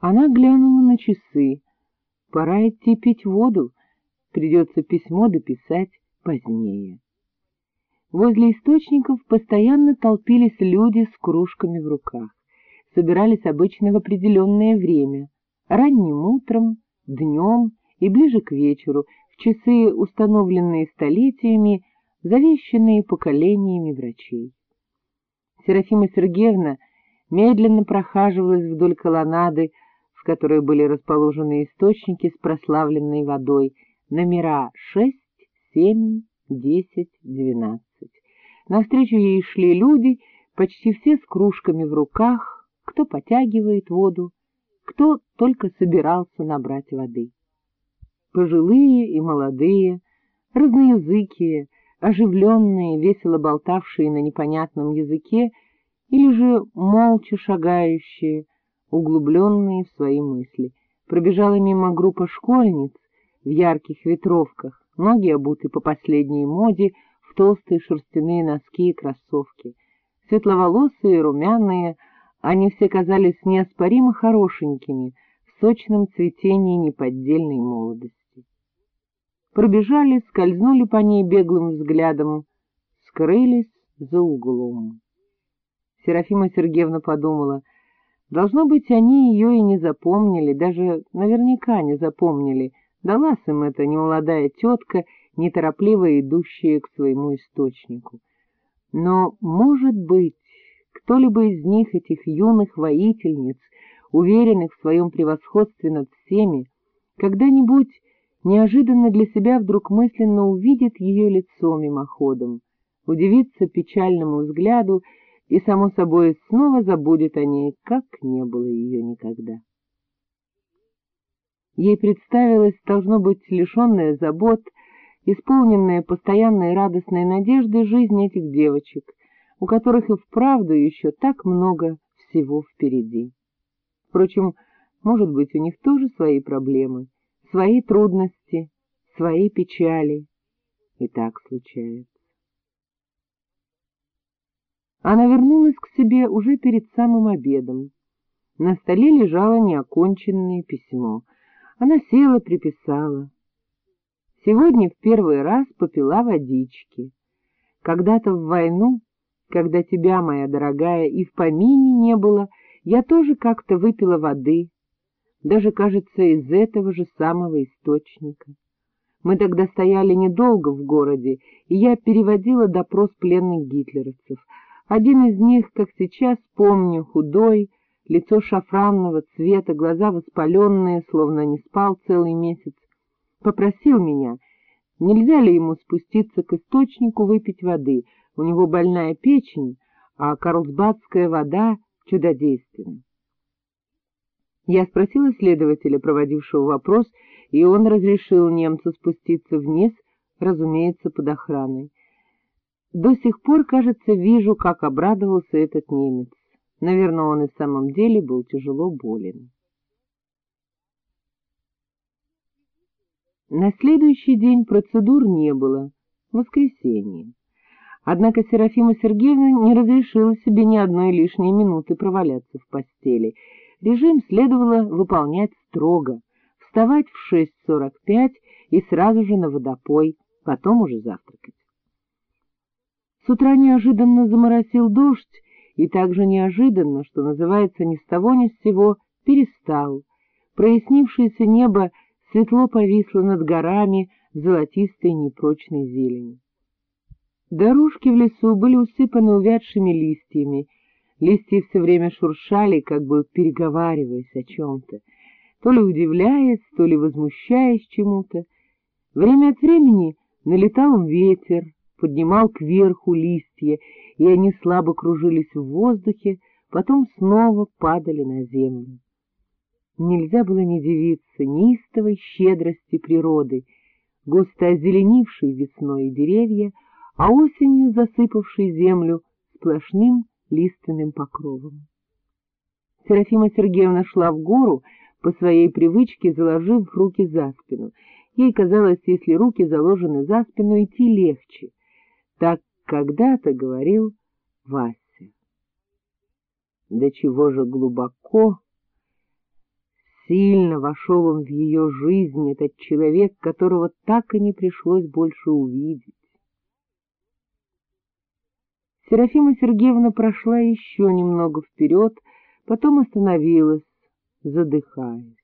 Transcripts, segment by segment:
Она глянула на часы. Пора идти пить воду, придется письмо дописать позднее. Возле источников постоянно толпились люди с кружками в руках. Собирались обычно в определенное время — ранним утром, днем и ближе к вечеру, в часы, установленные столетиями, завещанные поколениями врачей. Серафима Сергеевна медленно прохаживалась вдоль колоннады, которой были расположены источники с прославленной водой, номера шесть, семь, десять, двенадцать. Навстречу ей шли люди, почти все с кружками в руках, кто потягивает воду, кто только собирался набрать воды. Пожилые и молодые, разноязыкие, оживленные, весело болтавшие на непонятном языке, или же молча шагающие, углубленные в свои мысли. Пробежала мимо группа школьниц в ярких ветровках, ноги обуты по последней моде, в толстые шерстяные носки и кроссовки. Светловолосые, румяные, они все казались неоспоримо хорошенькими, в сочном цветении неподдельной молодости пробежали, скользнули по ней беглым взглядом, скрылись за углом. Серафима Сергеевна подумала, должно быть, они ее и не запомнили, даже наверняка не запомнили, далась им эта немолодая тетка, неторопливо идущая к своему источнику. Но, может быть, кто-либо из них, этих юных воительниц, уверенных в своем превосходстве над всеми, когда-нибудь неожиданно для себя вдруг мысленно увидит ее лицо мимоходом, удивится печальному взгляду и, само собой, снова забудет о ней, как не было ее никогда. Ей представилось, должно быть, лишенная забот, исполненная постоянной радостной надеждой жизнь этих девочек, у которых и вправду еще так много всего впереди. Впрочем, может быть, у них тоже свои проблемы — свои трудности, свои печали. И так случается. Она вернулась к себе уже перед самым обедом. На столе лежало неоконченное письмо. Она села, приписала. Сегодня в первый раз попила водички. Когда-то в войну, когда тебя, моя дорогая, и в помине не было, я тоже как-то выпила воды, даже, кажется, из этого же самого источника. Мы тогда стояли недолго в городе, и я переводила допрос пленных гитлеровцев. Один из них, как сейчас помню, худой, лицо шафранного цвета, глаза воспаленные, словно не спал целый месяц, попросил меня, нельзя ли ему спуститься к источнику выпить воды, у него больная печень, а карлсбадская вода чудодейственна. Я спросила следователя, проводившего вопрос, и он разрешил немцу спуститься вниз, разумеется, под охраной. До сих пор, кажется, вижу, как обрадовался этот немец. Наверное, он и в самом деле был тяжело болен. На следующий день процедур не было, воскресенье. Однако Серафима Сергеевна не разрешила себе ни одной лишней минуты проваляться в постели — Режим следовало выполнять строго, вставать в 6.45 и сразу же на водопой, потом уже завтракать. С утра неожиданно заморосил дождь, и так же неожиданно, что называется ни с того ни с сего, перестал. Прояснившееся небо светло повисло над горами золотистой непрочной зелени. Дорожки в лесу были усыпаны увядшими листьями, Листья все время шуршали, как бы переговариваясь о чем-то, то ли удивляясь, то ли возмущаясь чему-то. Время от времени налетал ветер, поднимал кверху листья, и они слабо кружились в воздухе, потом снова падали на землю. Нельзя было не дивиться неистовой щедрости природы, густо озеленившей весной деревья, а осенью засыпавшей землю сплошным лиственным покровом. Серафима Сергеевна шла в гору, по своей привычке заложив руки за спину. Ей казалось, если руки заложены за спину, идти легче. Так когда-то говорил Вася. Да чего же глубоко сильно вошел он в ее жизнь, этот человек, которого так и не пришлось больше увидеть. Серафима Сергеевна прошла еще немного вперед, потом остановилась, задыхаясь.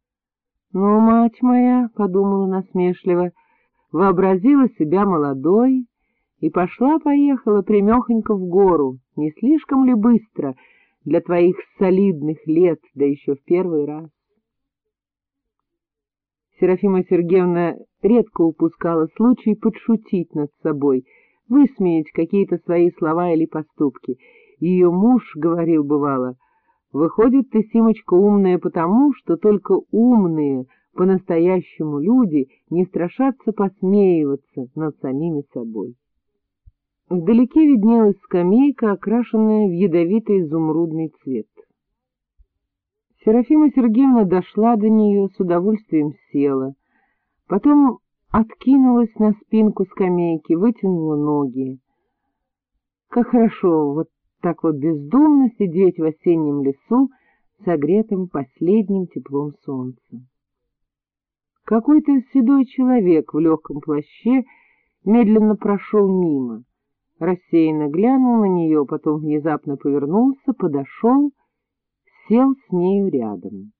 — Ну, мать моя, — подумала насмешливо, — вообразила себя молодой и пошла-поехала примехонько в гору, не слишком ли быстро для твоих солидных лет, да еще в первый раз. Серафима Сергеевна редко упускала случай подшутить над собой — высмеять какие-то свои слова или поступки. Ее муж говорил, бывало, «Выходит, ты, Симочка, умная потому, что только умные, по-настоящему люди не страшатся посмеиваться над самими собой». Вдалеке виднелась скамейка, окрашенная в ядовитый изумрудный цвет. Серафима Сергеевна дошла до нее, с удовольствием села. Потом откинулась на спинку скамейки, вытянула ноги. Как хорошо вот так вот бездумно сидеть в осеннем лесу, согретым последним теплом солнца. Какой-то седой человек в легком плаще медленно прошел мимо, рассеянно глянул на нее, потом внезапно повернулся, подошел, сел с нею рядом.